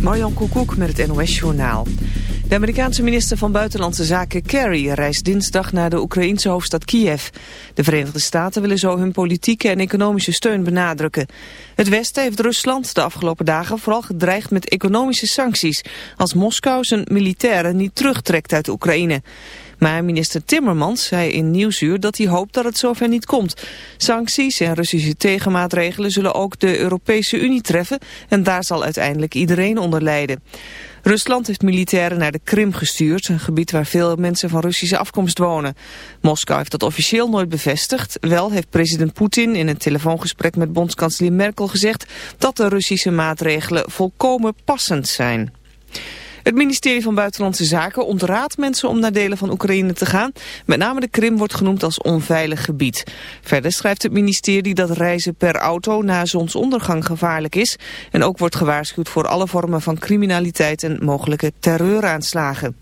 Marjan Koekoek met het NOS-journaal. De Amerikaanse minister van Buitenlandse Zaken Kerry reist dinsdag naar de Oekraïense hoofdstad Kiev. De Verenigde Staten willen zo hun politieke en economische steun benadrukken. Het Westen heeft Rusland de afgelopen dagen vooral gedreigd met economische sancties... als Moskou zijn militairen niet terugtrekt uit Oekraïne. Maar minister Timmermans zei in Nieuwsuur dat hij hoopt dat het zover niet komt. Sancties en Russische tegenmaatregelen zullen ook de Europese Unie treffen en daar zal uiteindelijk iedereen onder lijden. Rusland heeft militairen naar de Krim gestuurd, een gebied waar veel mensen van Russische afkomst wonen. Moskou heeft dat officieel nooit bevestigd. Wel heeft president Poetin in een telefoongesprek met bondskanselier Merkel gezegd dat de Russische maatregelen volkomen passend zijn. Het ministerie van Buitenlandse Zaken ontraadt mensen om naar delen van Oekraïne te gaan. Met name de Krim wordt genoemd als onveilig gebied. Verder schrijft het ministerie dat reizen per auto na zonsondergang gevaarlijk is. En ook wordt gewaarschuwd voor alle vormen van criminaliteit en mogelijke terreuraanslagen.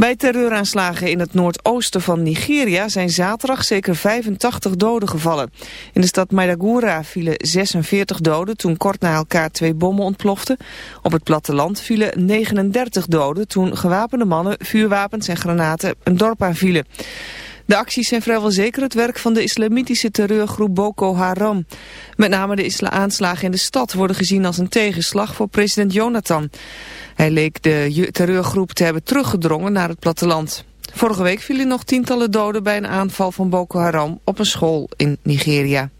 Bij terreuraanslagen in het noordoosten van Nigeria zijn zaterdag zeker 85 doden gevallen. In de stad Maidagura vielen 46 doden toen kort na elkaar twee bommen ontploften. Op het platteland vielen 39 doden toen gewapende mannen, vuurwapens en granaten een dorp aanvielen. De acties zijn vrijwel zeker het werk van de islamitische terreurgroep Boko Haram. Met name de aanslagen in de stad worden gezien als een tegenslag voor president Jonathan. Hij leek de terreurgroep te hebben teruggedrongen naar het platteland. Vorige week vielen nog tientallen doden bij een aanval van Boko Haram op een school in Nigeria.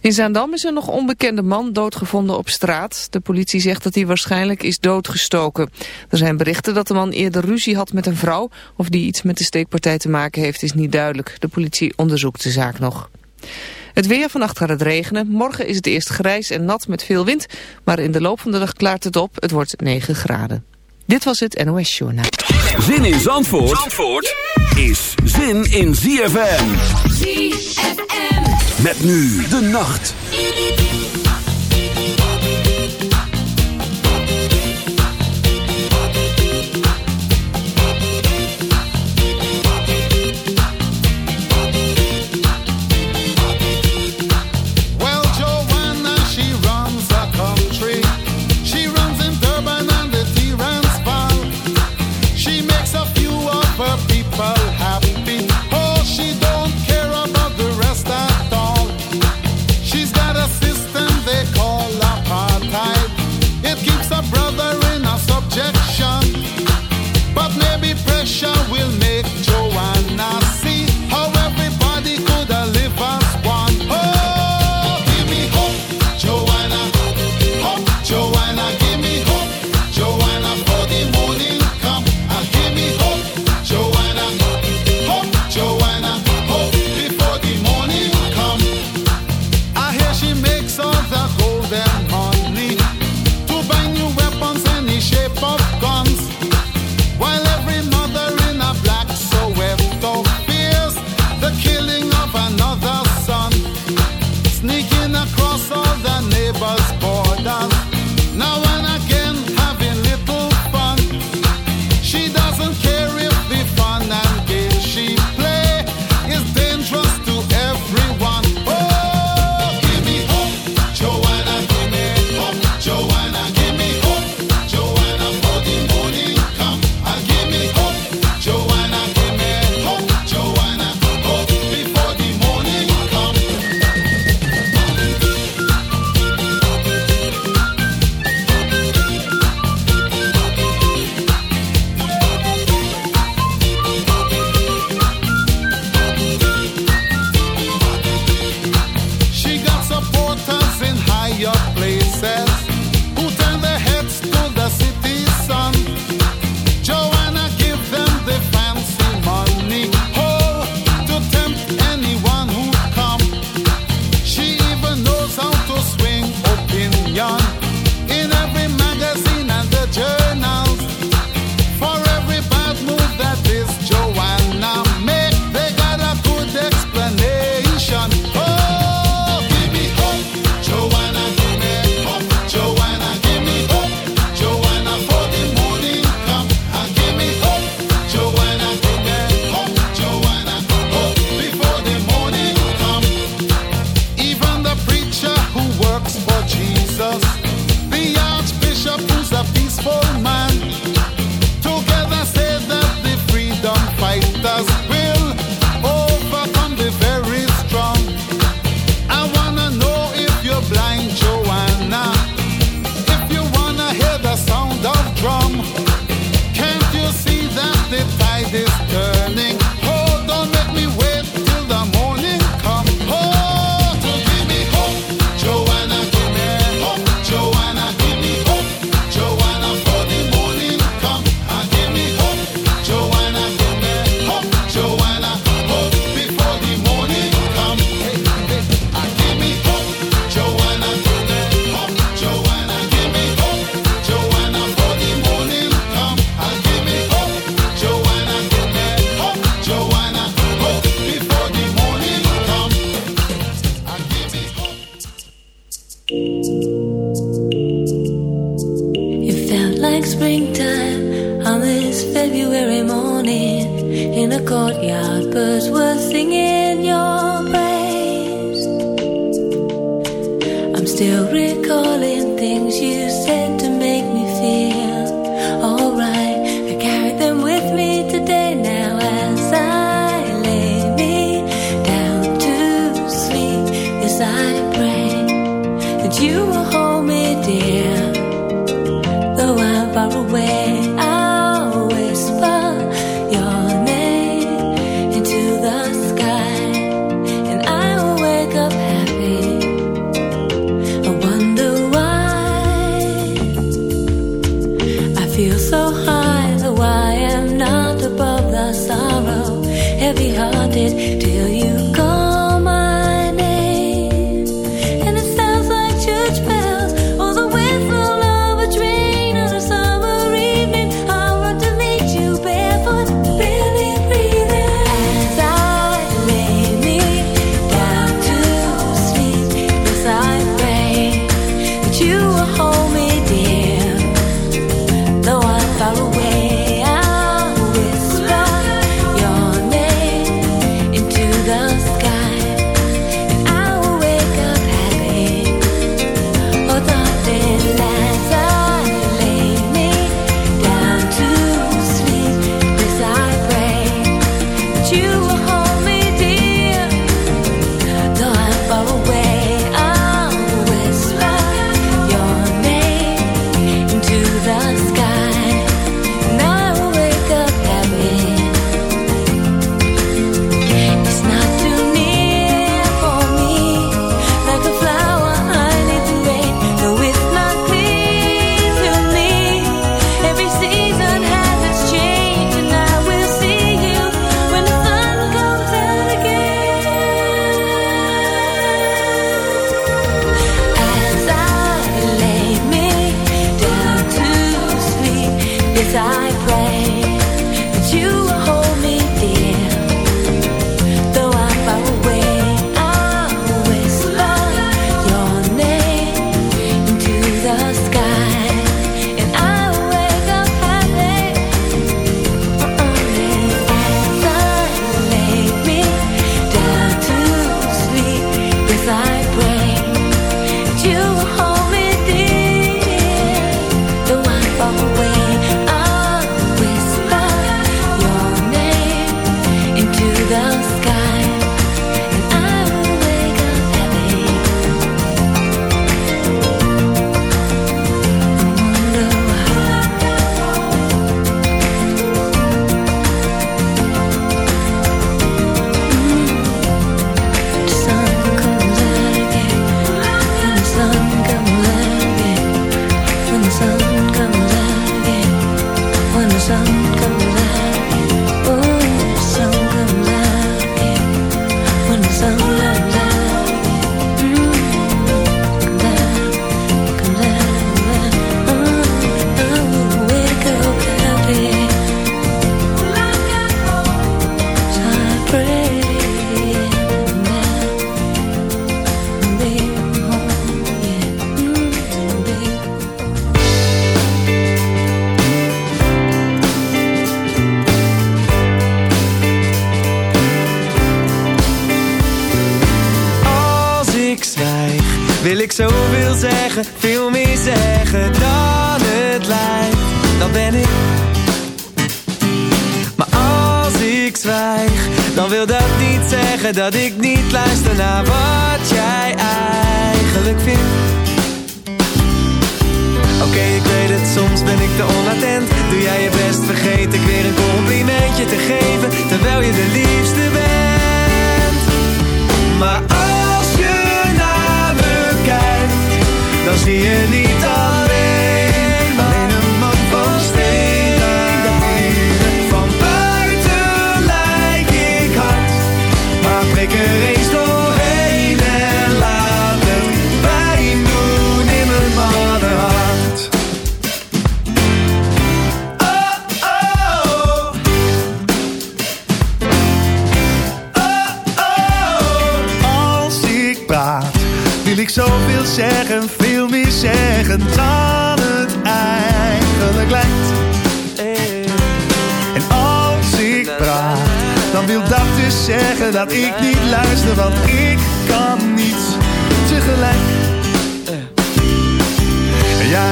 In Zaandam is een nog onbekende man doodgevonden op straat. De politie zegt dat hij waarschijnlijk is doodgestoken. Er zijn berichten dat de man eerder ruzie had met een vrouw. Of die iets met de steekpartij te maken heeft is niet duidelijk. De politie onderzoekt de zaak nog. Het weer vannacht gaat het regenen. Morgen is het eerst grijs en nat met veel wind. Maar in de loop van de dag klaart het op. Het wordt 9 graden. Dit was het NOS Journaal. Zin in Zandvoort, Zandvoort is zin in ZFM. ZFM. Met nu de nacht.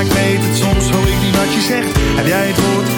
ik weet het, soms hoor ik niet wat je zegt. Heb jij het woord?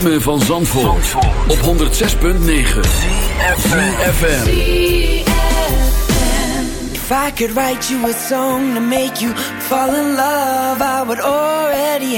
ritme van Zandvoort, op 106.9 CFFM If I could write you a song to make you fall in love I would already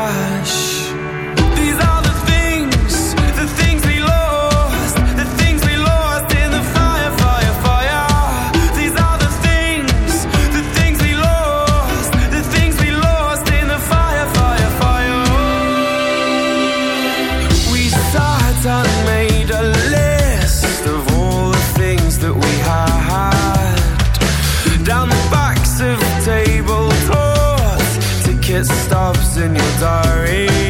wash in your diary.